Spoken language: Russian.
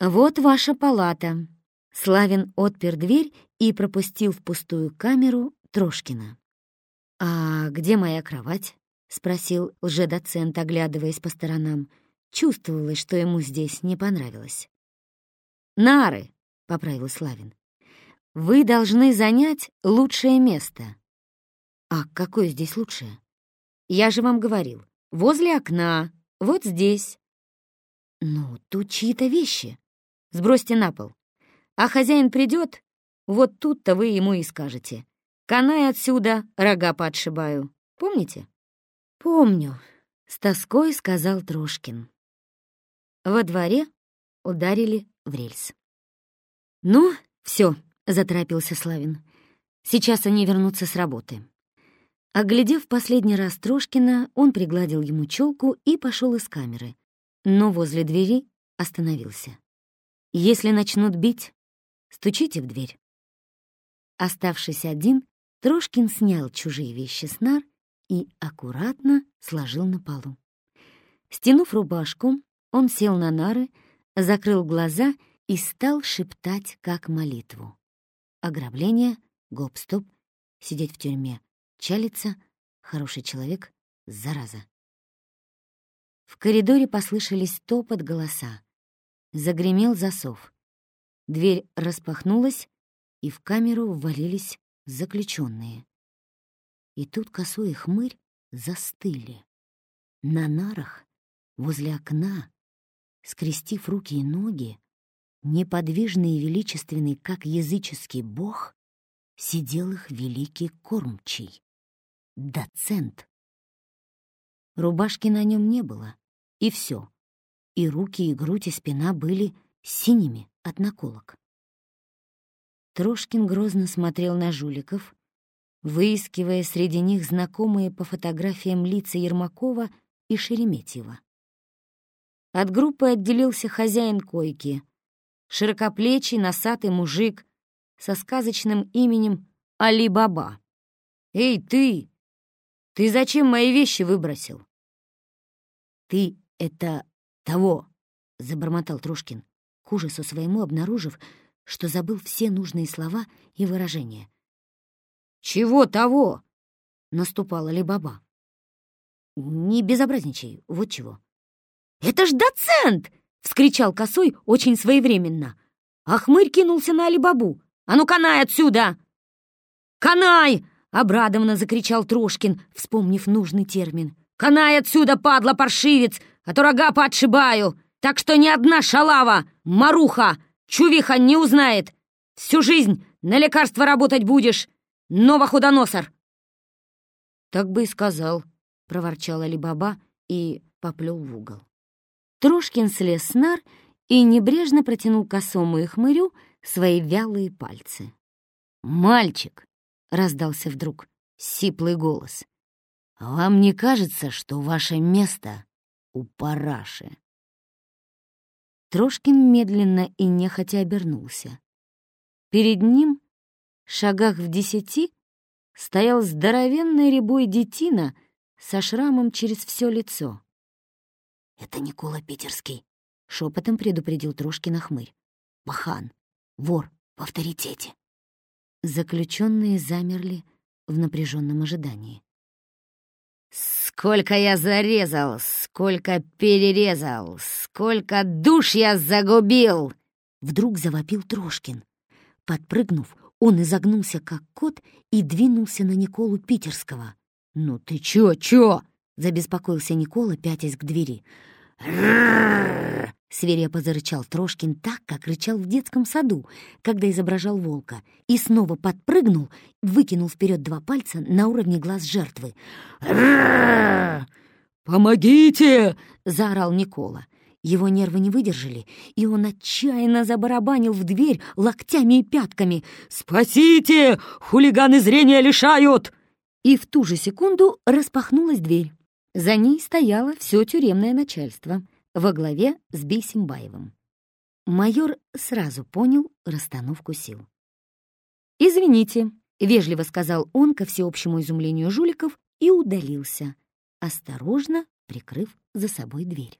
«Вот ваша палата». Славин отпер дверь и пропустил в пустую камеру Трошкина. «А где моя кровать?» — спросил лжедоцент, оглядываясь по сторонам. Чувствовалось, что ему здесь не понравилось. «Нары», — поправил Славин. «Вы должны занять лучшее место». «А какое здесь лучшее?» «Я же вам говорил, возле окна, вот здесь». «Ну, тут чьи-то вещи. Сбросьте на пол. А хозяин придет, вот тут-то вы ему и скажете. Канай отсюда, рога подшибаю. Помните? Помню, с тоской сказал Трошкин. Во дворе ударили в рельс. Ну, все, заторопился Славин. Сейчас они вернутся с работы. Оглядев последний раз Трошкина, он пригладил ему челку и пошел из камеры, но возле двери остановился. «Если начнут бить, стучите в дверь». Оставшись один, Трошкин снял чужие вещи с нар и аккуратно сложил на полу. Стянув рубашку, он сел на нары, закрыл глаза и стал шептать как молитву. Ограбление, гоп-стоп, сидеть в тюрьме, чалиться, хороший человек, зараза. В коридоре послышались топот голоса. Загремел засов. Дверь распахнулась, и в камеру ввалились заключенные. И тут косой хмырь застыли. На нарах, возле окна, скрестив руки и ноги, неподвижный и величественный, как языческий бог, сидел их великий кормчий, доцент. Рубашки на нем не было, и все. И руки, и грудь, и спина были синими от наколок. Трошкин грозно смотрел на жуликов, выискивая среди них знакомые по фотографиям лица Ермакова и Шереметьева. От группы отделился хозяин койки, широкоплечий носатый мужик со сказочным именем Али-Баба. «Эй, ты! Ты зачем мои вещи выбросил?» «Ты — это того!» — забормотал Трошкин, к ужасу своему обнаружив, что забыл все нужные слова и выражения. «Чего того?» — наступала Ли-Баба. «Не безобразничай, вот чего». «Это ж доцент!» — вскричал Косой очень своевременно. А кинулся на Алибабу. «А ну, канай отсюда!» «Канай!» — обрадованно закричал Трошкин, вспомнив нужный термин. «Канай отсюда, падла паршивец, а то рога подшибаю! Так что ни одна шалава, маруха, Чувиха не узнает. Всю жизнь на лекарство работать будешь. Новохудоносор!» «Так бы и сказал», — проворчал Алибаба и поплел в угол. Трошкин слез с нар и небрежно протянул косому и хмырю свои вялые пальцы. «Мальчик!» — раздался вдруг сиплый голос. «Вам не кажется, что ваше место у параши?» Трошкин медленно и нехотя обернулся. Перед ним, шагах в десяти, стоял здоровенный рябой детина со шрамом через все лицо. «Это Никола Питерский», — шепотом предупредил Трошкина хмырь. «Махан, вор в авторитете». Заключенные замерли в напряженном ожидании. Сколько я зарезал, сколько перерезал, сколько душ я загубил!» Вдруг завопил Трошкин. Подпрыгнув, он изогнулся, как кот, и двинулся на Николу Питерского. «Ну ты чё, чё?» — забеспокоился Никола, пятясь к двери. Свирепо зарычал Трошкин так, как рычал в детском саду, когда изображал волка, и снова подпрыгнул, выкинул вперед два пальца на уровне глаз жертвы. «Помогите!» — заорал Никола. Его нервы не выдержали, и он отчаянно забарабанил в дверь локтями и пятками. «Спасите! Хулиганы зрения лишают!» И в ту же секунду распахнулась дверь. За ней стояло все тюремное начальство во главе с Бейсимбаевым. Майор сразу понял расстановку сил. «Извините», — вежливо сказал он ко всеобщему изумлению жуликов и удалился, осторожно прикрыв за собой дверь.